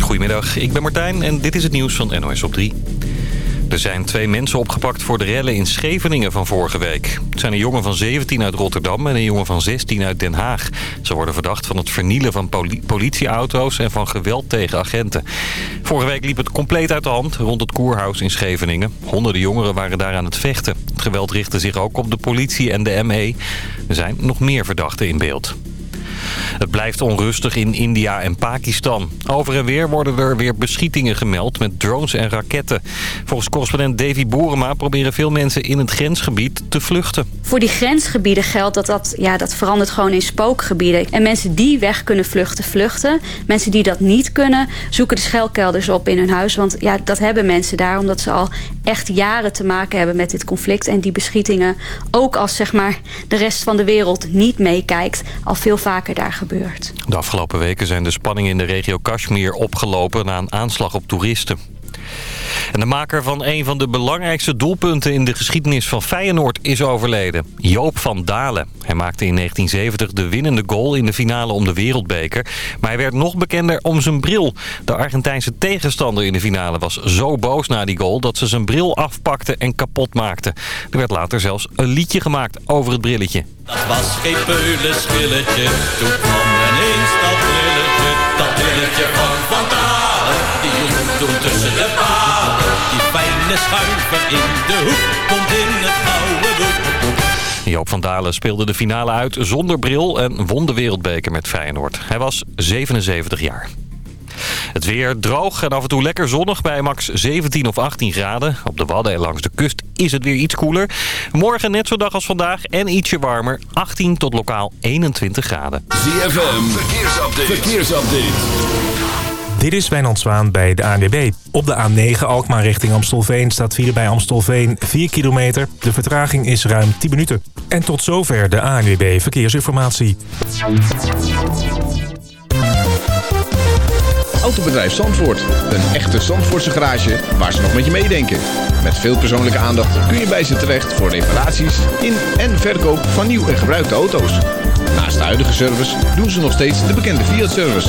Goedemiddag, ik ben Martijn en dit is het nieuws van NOS op 3. Er zijn twee mensen opgepakt voor de rellen in Scheveningen van vorige week. Het zijn een jongen van 17 uit Rotterdam en een jongen van 16 uit Den Haag. Ze worden verdacht van het vernielen van politieauto's en van geweld tegen agenten. Vorige week liep het compleet uit de hand rond het Koerhuis in Scheveningen. Honderden jongeren waren daar aan het vechten. Het geweld richtte zich ook op de politie en de ME. Er zijn nog meer verdachten in beeld. Het blijft onrustig in India en Pakistan. Over en weer worden er weer beschietingen gemeld met drones en raketten. Volgens correspondent Davy Boerema proberen veel mensen in het grensgebied te vluchten. Voor die grensgebieden geldt dat dat, ja, dat verandert gewoon in spookgebieden. En mensen die weg kunnen vluchten, vluchten. Mensen die dat niet kunnen, zoeken de schuilkelders op in hun huis. Want ja, dat hebben mensen daar omdat ze al echt jaren te maken hebben met dit conflict. En die beschietingen, ook als zeg maar, de rest van de wereld niet meekijkt, al veel vaker daar De afgelopen weken zijn de spanningen in de regio Kashmir opgelopen na een aanslag op toeristen. En de maker van een van de belangrijkste doelpunten in de geschiedenis van Feyenoord is overleden. Joop van Dalen. Hij maakte in 1970 de winnende goal in de finale om de wereldbeker. Maar hij werd nog bekender om zijn bril. De Argentijnse tegenstander in de finale was zo boos na die goal... dat ze zijn bril afpakte en kapot maakte. Er werd later zelfs een liedje gemaakt over het brilletje. Dat was geen peulenschilletje, toen kwam ineens dat brilletje, dat brilletje van Van Dalen. Die tussen de palen, fijne schuiver in de hoek, komt in het oude boek. Joop van Dalen speelde de finale uit zonder bril en won de wereldbeker met Feyenoord. Hij was 77 jaar. Het weer droog en af en toe lekker zonnig bij max 17 of 18 graden. Op de Wadden en langs de kust is het weer iets koeler. Morgen net zo dag als vandaag en ietsje warmer. 18 tot lokaal 21 graden. ZFM, verkeersupdate. verkeersupdate. Dit is Wijnand Zwaan bij de ANWB. Op de A9 Alkmaar richting Amstelveen staat hier bij Amstelveen 4 kilometer. De vertraging is ruim 10 minuten. En tot zover de ANWB Verkeersinformatie. Autobedrijf Zandvoort. Een echte Zandvoortse garage waar ze nog met je meedenken. Met veel persoonlijke aandacht kun je bij ze terecht voor reparaties in en verkoop van nieuw en gebruikte auto's. Naast de huidige service doen ze nog steeds de bekende Fiat-service.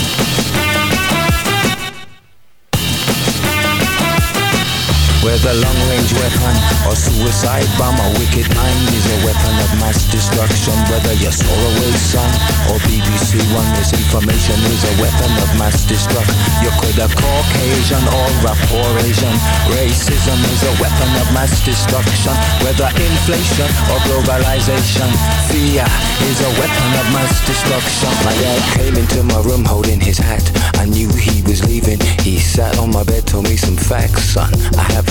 Whether long-range weapon or suicide bomb, a wicked mind is a weapon of mass destruction. Whether you're Solarway Sun or BBC One, misinformation is a weapon of mass destruction. You could have Caucasian or a poor Asian. Racism is a weapon of mass destruction. Whether inflation or globalization, fear is a weapon of mass destruction. My dad came into my room holding his hat. I knew he was leaving. He sat on my bed, told me some facts, son. I have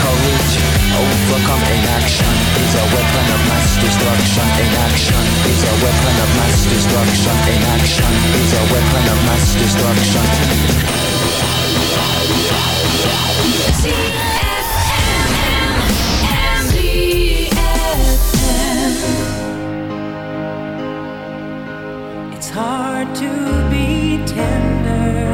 courage. Overcome inaction is a weapon of mass destruction. Inaction is a weapon of mass destruction. Inaction is a weapon of mass destruction. It's hard to be tender.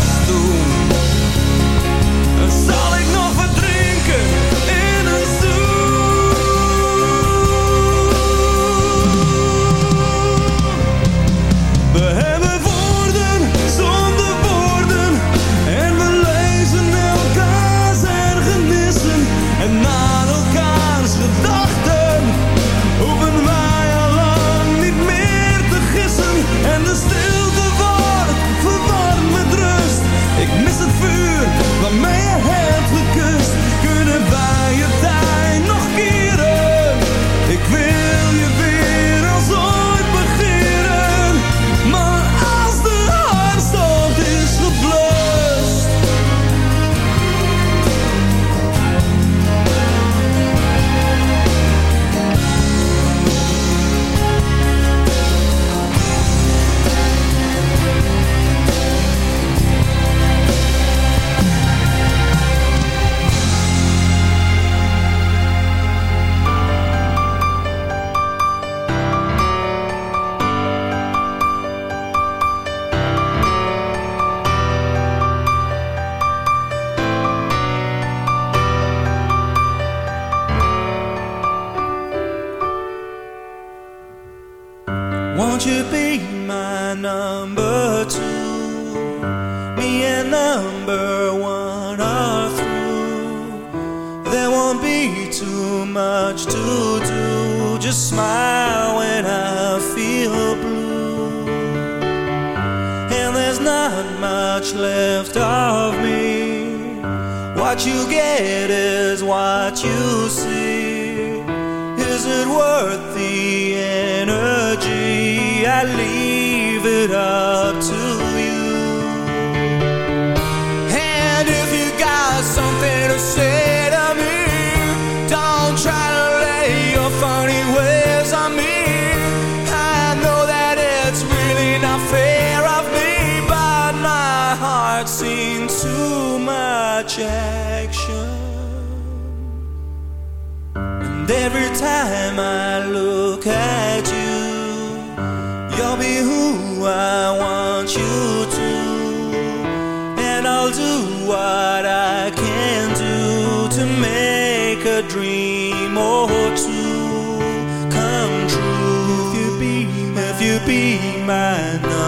more to come true if you be, if you be mine.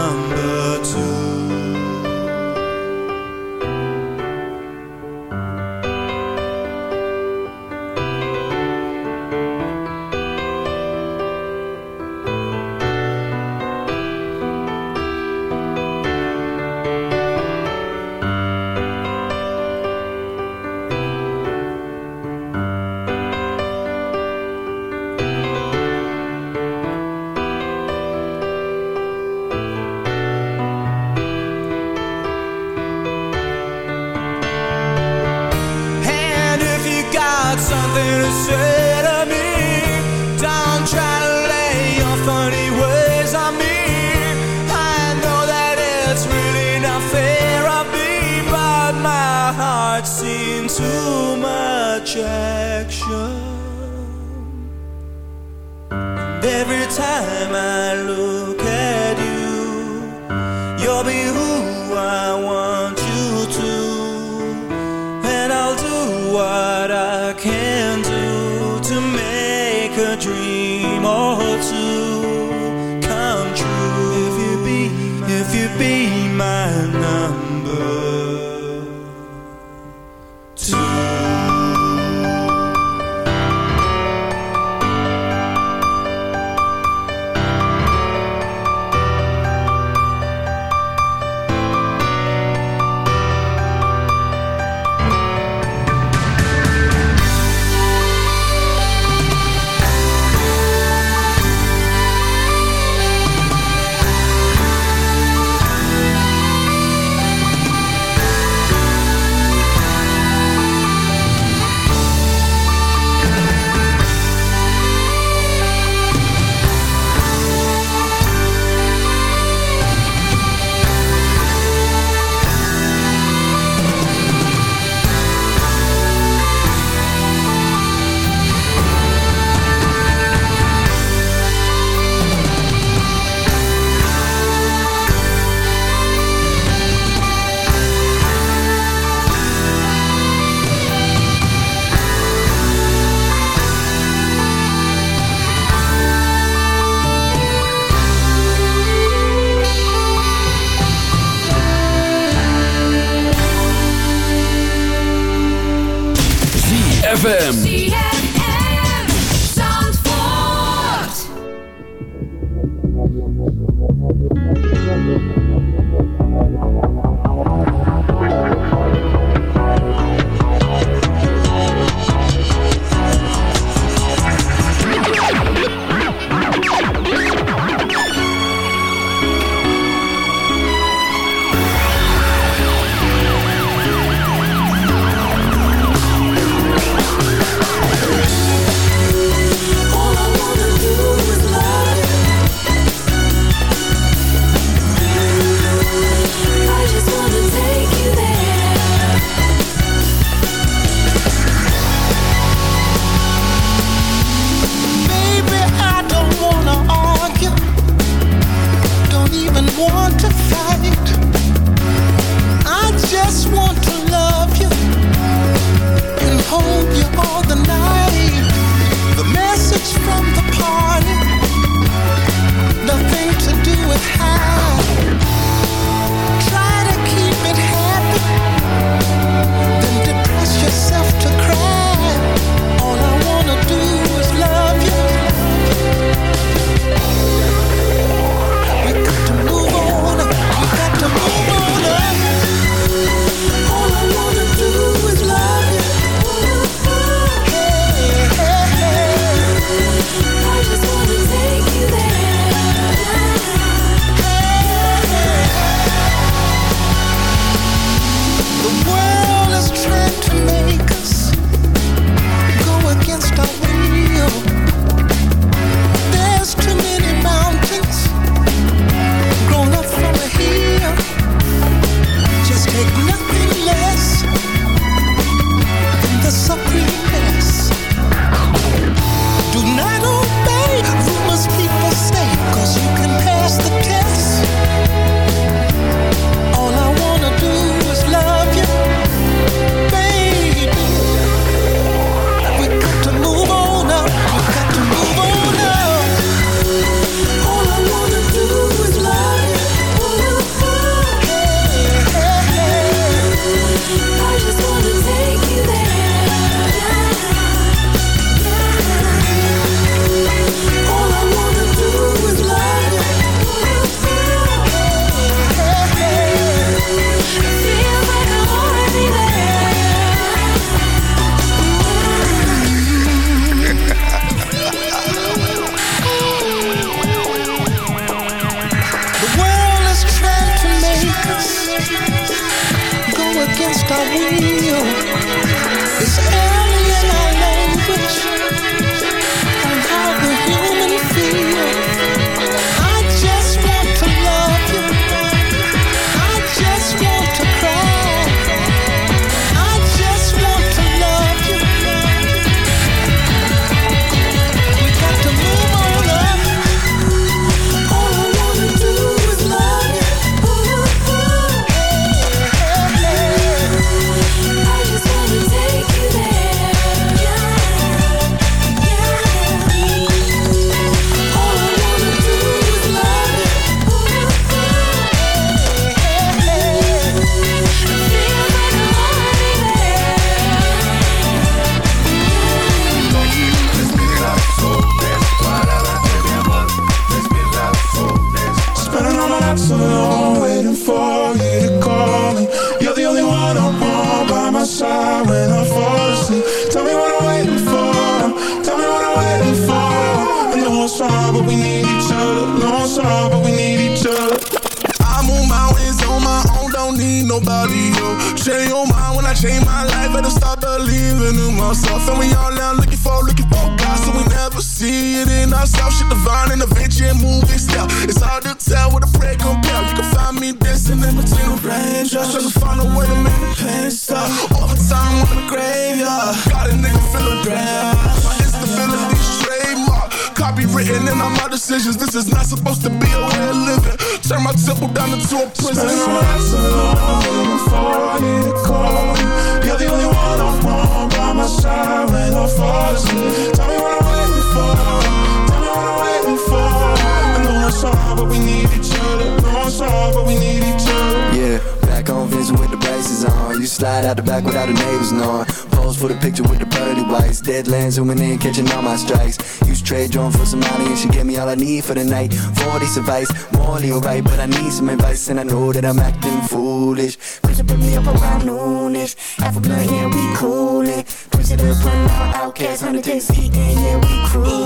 for the night 40's advice, morally alright But I need some advice and I know that I'm acting foolish Could you put me up around noonish? Half a blunt, yeah, we coolin' Push it up, run out, outcasts, 100 days deep, yeah, we crew.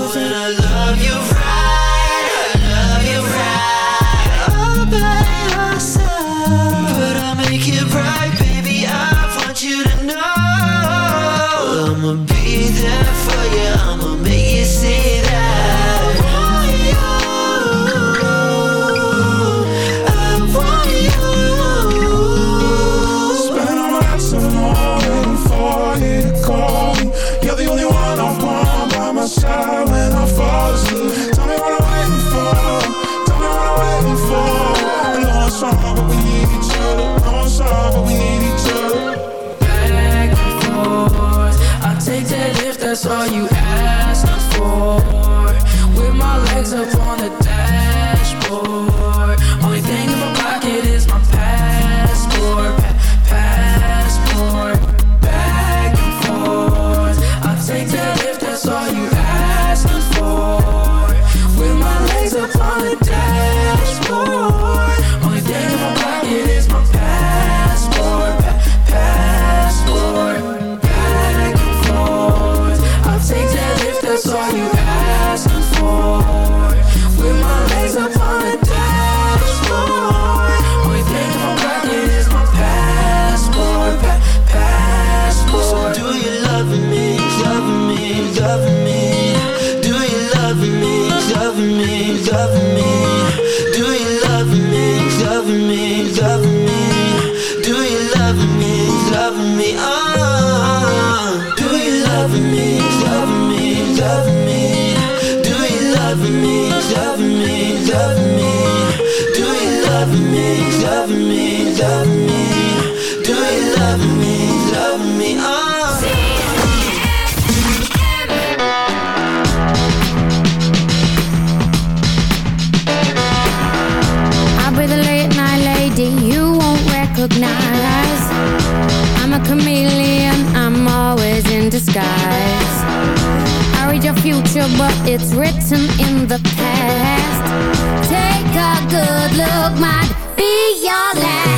love me, love me? Do you love me, love me? Ah. Oh. I breathe a late night lady, you won't recognize. I'm a chameleon, I'm always in disguise. I read your future, but it's written in the past. Take a good look, my be your last.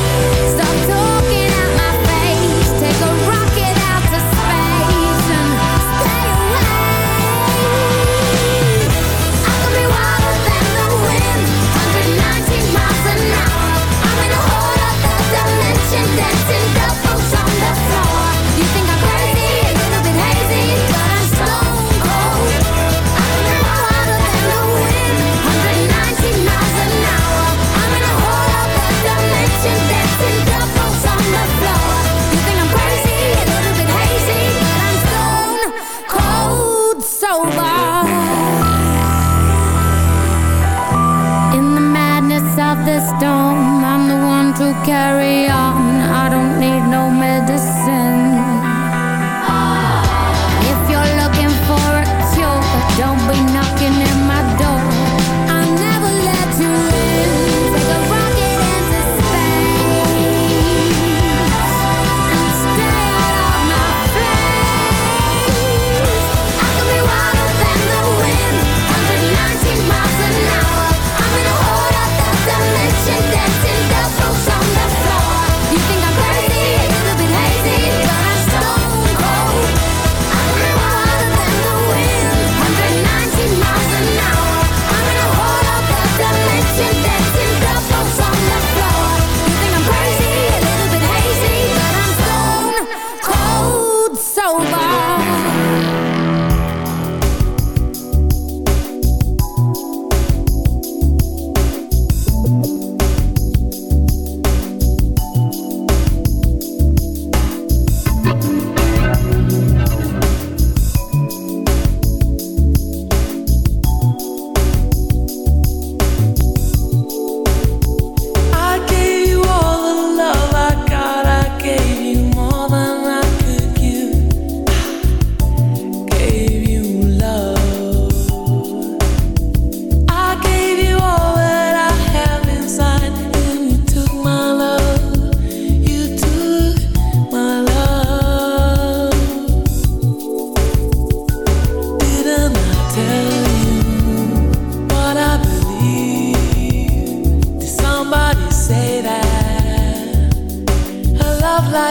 dancing, dancing, dancing.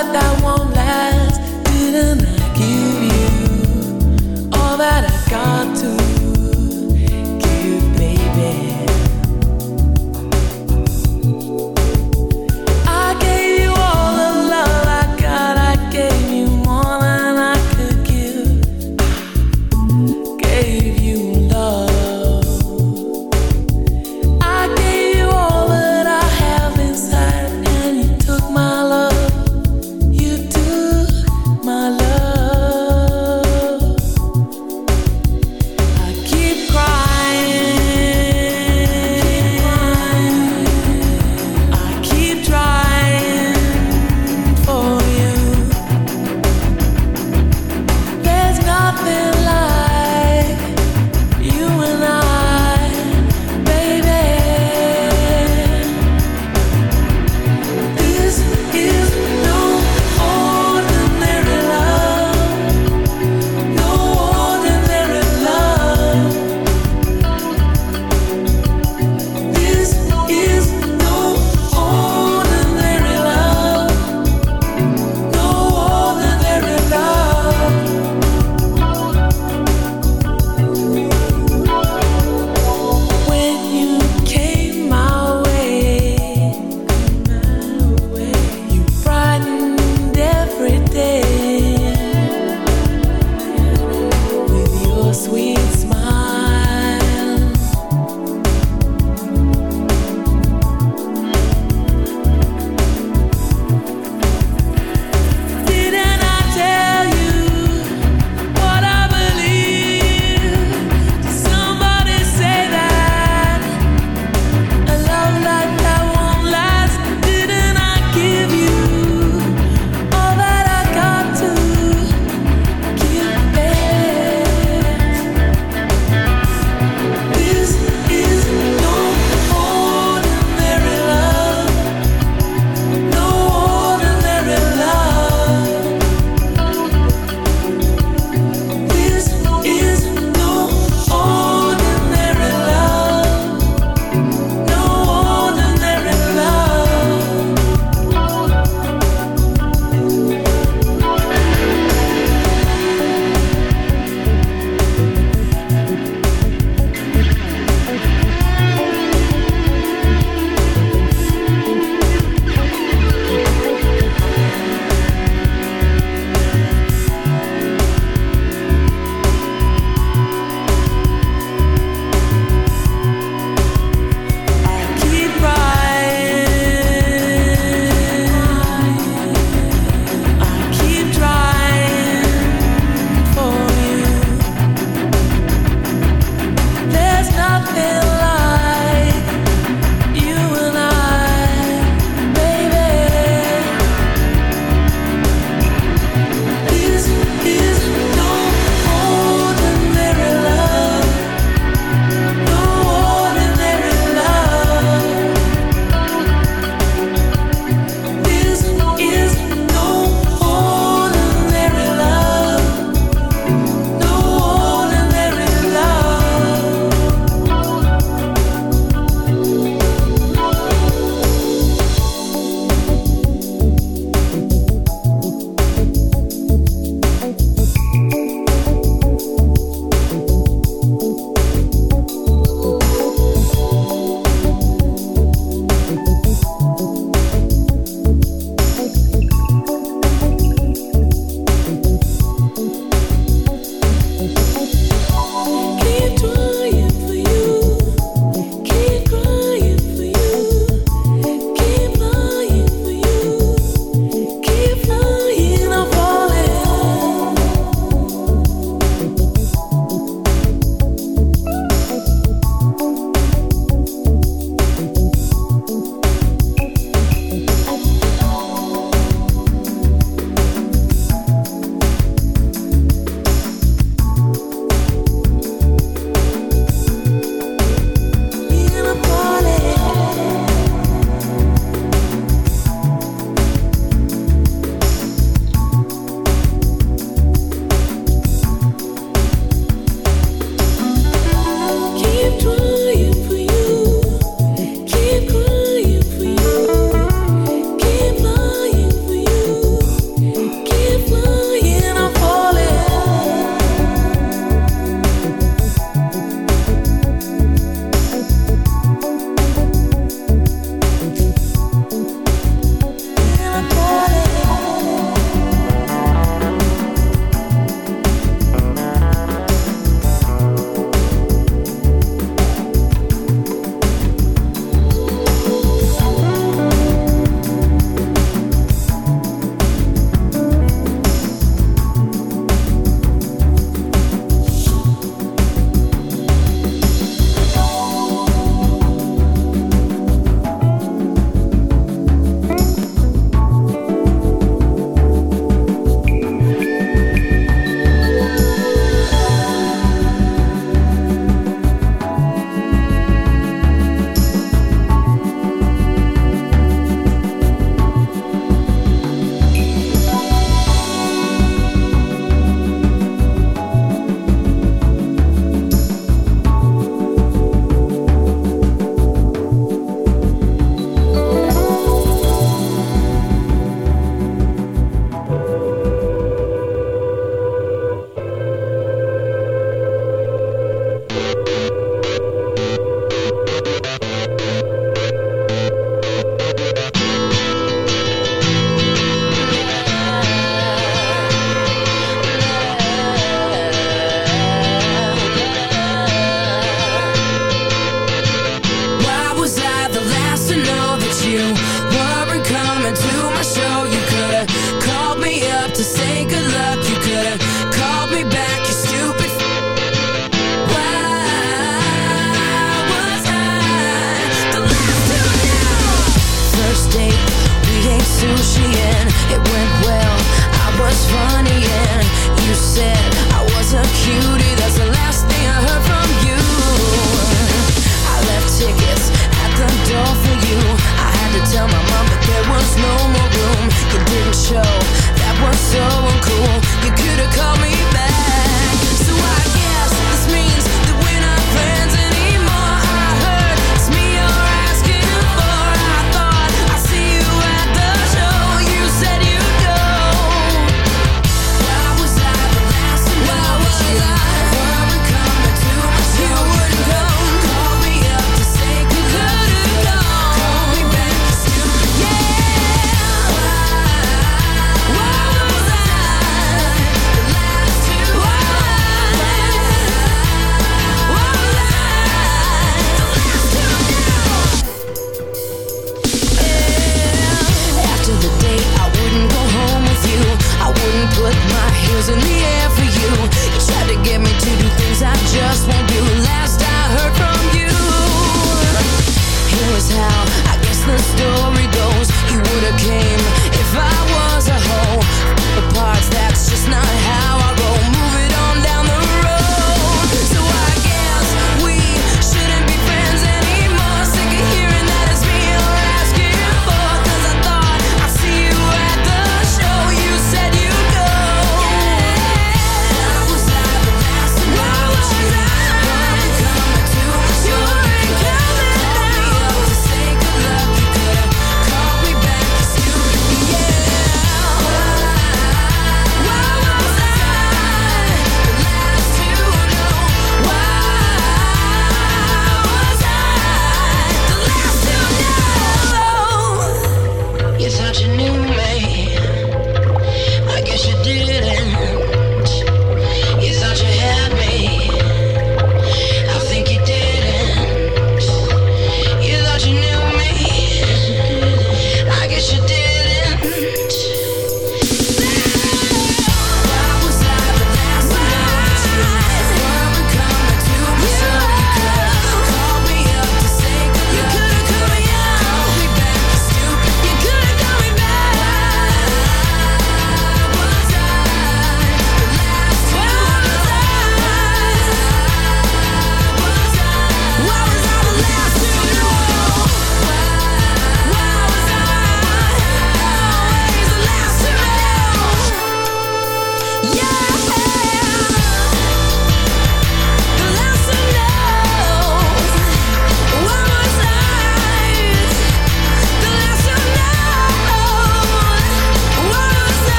cada um.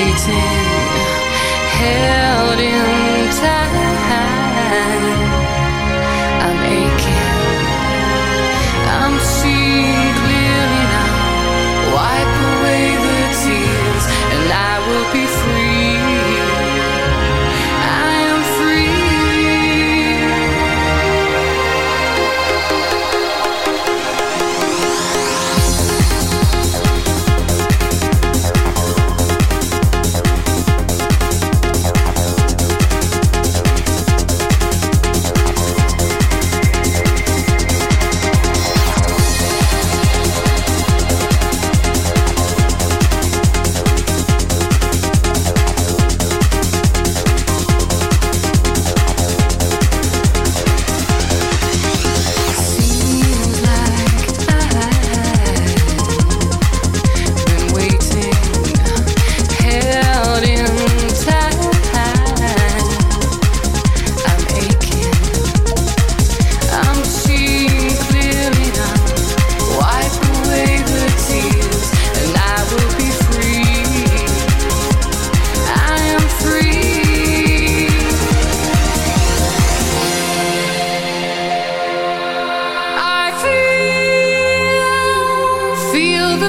waiting, held in tight.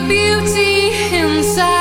beauty inside.